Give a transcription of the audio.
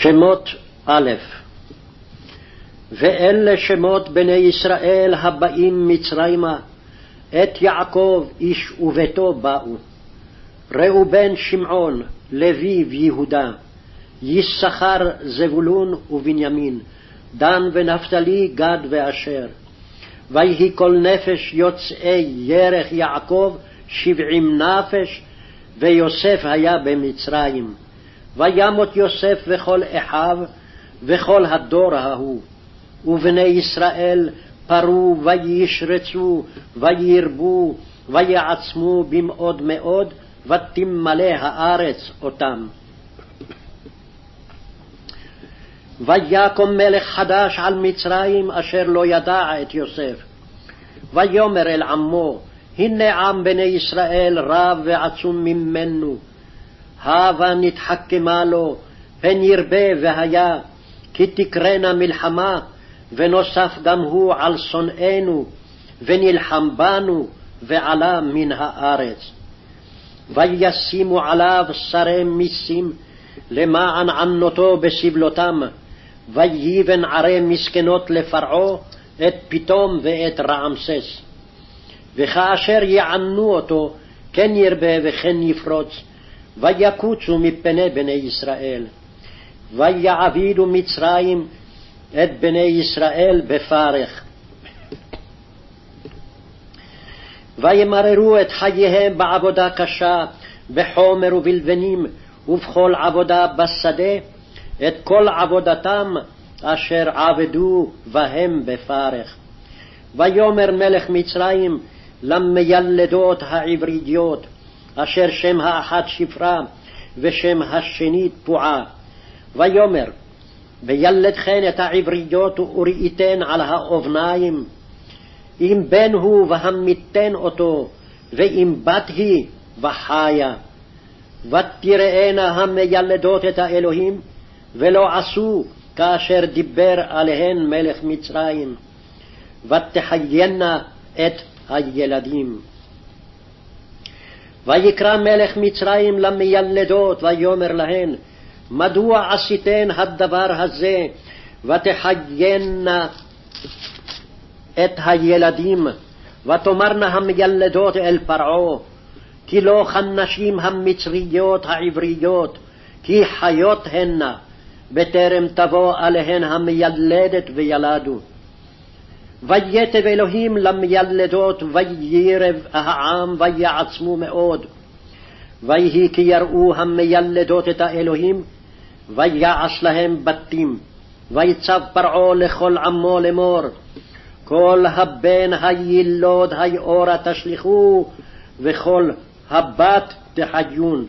שמות א' ואלה שמות בני ישראל הבאים מצרימה, את יעקב איש וביתו באו. ראובן שמעון, לוי ויהודה, יששכר זבולון ובנימין, דן ונפתלי גד ואשר. ויהי כל נפש יוצאי ירך יעקב שבעים נפש, ויוסף היה במצרים. וימות יוסף וכל אחיו וכל הדור ההוא. ובני ישראל פרו וישרצו וירבו ויעצמו במאוד מאוד, ותמלא הארץ אותם. ויקום מלך חדש על מצרים אשר לא ידע את יוסף. ויאמר אל עמו, הנה עם בני ישראל רב ועצום ממנו. הבה נתחכמה לו, פן ירבה והיה, כי תקרנה מלחמה, ונוסף גם הוא על שונאינו, ונלחם בנו, ועלה מן הארץ. וישימו עליו שרי מיסים, למען ענותו בסבלותם, וייבן ערי מסכנות לפרעה, את פתום ואת רעמסס. וכאשר יענו אותו, כן ירבה וכן יפרוץ, ויקוצו מפני בני ישראל. ויעבידו מצרים את בני ישראל בפרך. וימררו את חייהם בעבודה קשה, בחומר ובלבנים, ובכל עבודה בשדה, את כל עבודתם אשר עבדו בהם בפרך. ויאמר מלך מצרים למיילדות העבריות, אשר שם האחת שפרה, ושם השנית פועה. ויאמר, וילדכן את העבריות וראיתן על האובניים, אם בן הוא והמיתן אותו, ואם בת היא וחיה. ותראינה המיילדות את האלוהים, ולא עשו כאשר דיבר עליהן מלך מצרים, ותחיינה את הילדים. ויקרא מלך מצרים למיילדות, ויאמר להן, מדוע עשיתן הדבר הזה, ותחיינה את הילדים, ותאמרנה המיילדות אל פרעה, כי לא כנשים המצריות העבריות, כי חיות הנה, בטרם תבוא עליהן המיילדת וילדו. ויתב אלוהים למיילדות, וירב העם, ויעצמו מאוד. ויהי כי יראו המיילדות את האלוהים, ויעש להם בתים. ויצב פרעה לכל עמו לאמור, כל הבן הילוד היאורה תשליכו, וכל הבת תחיון.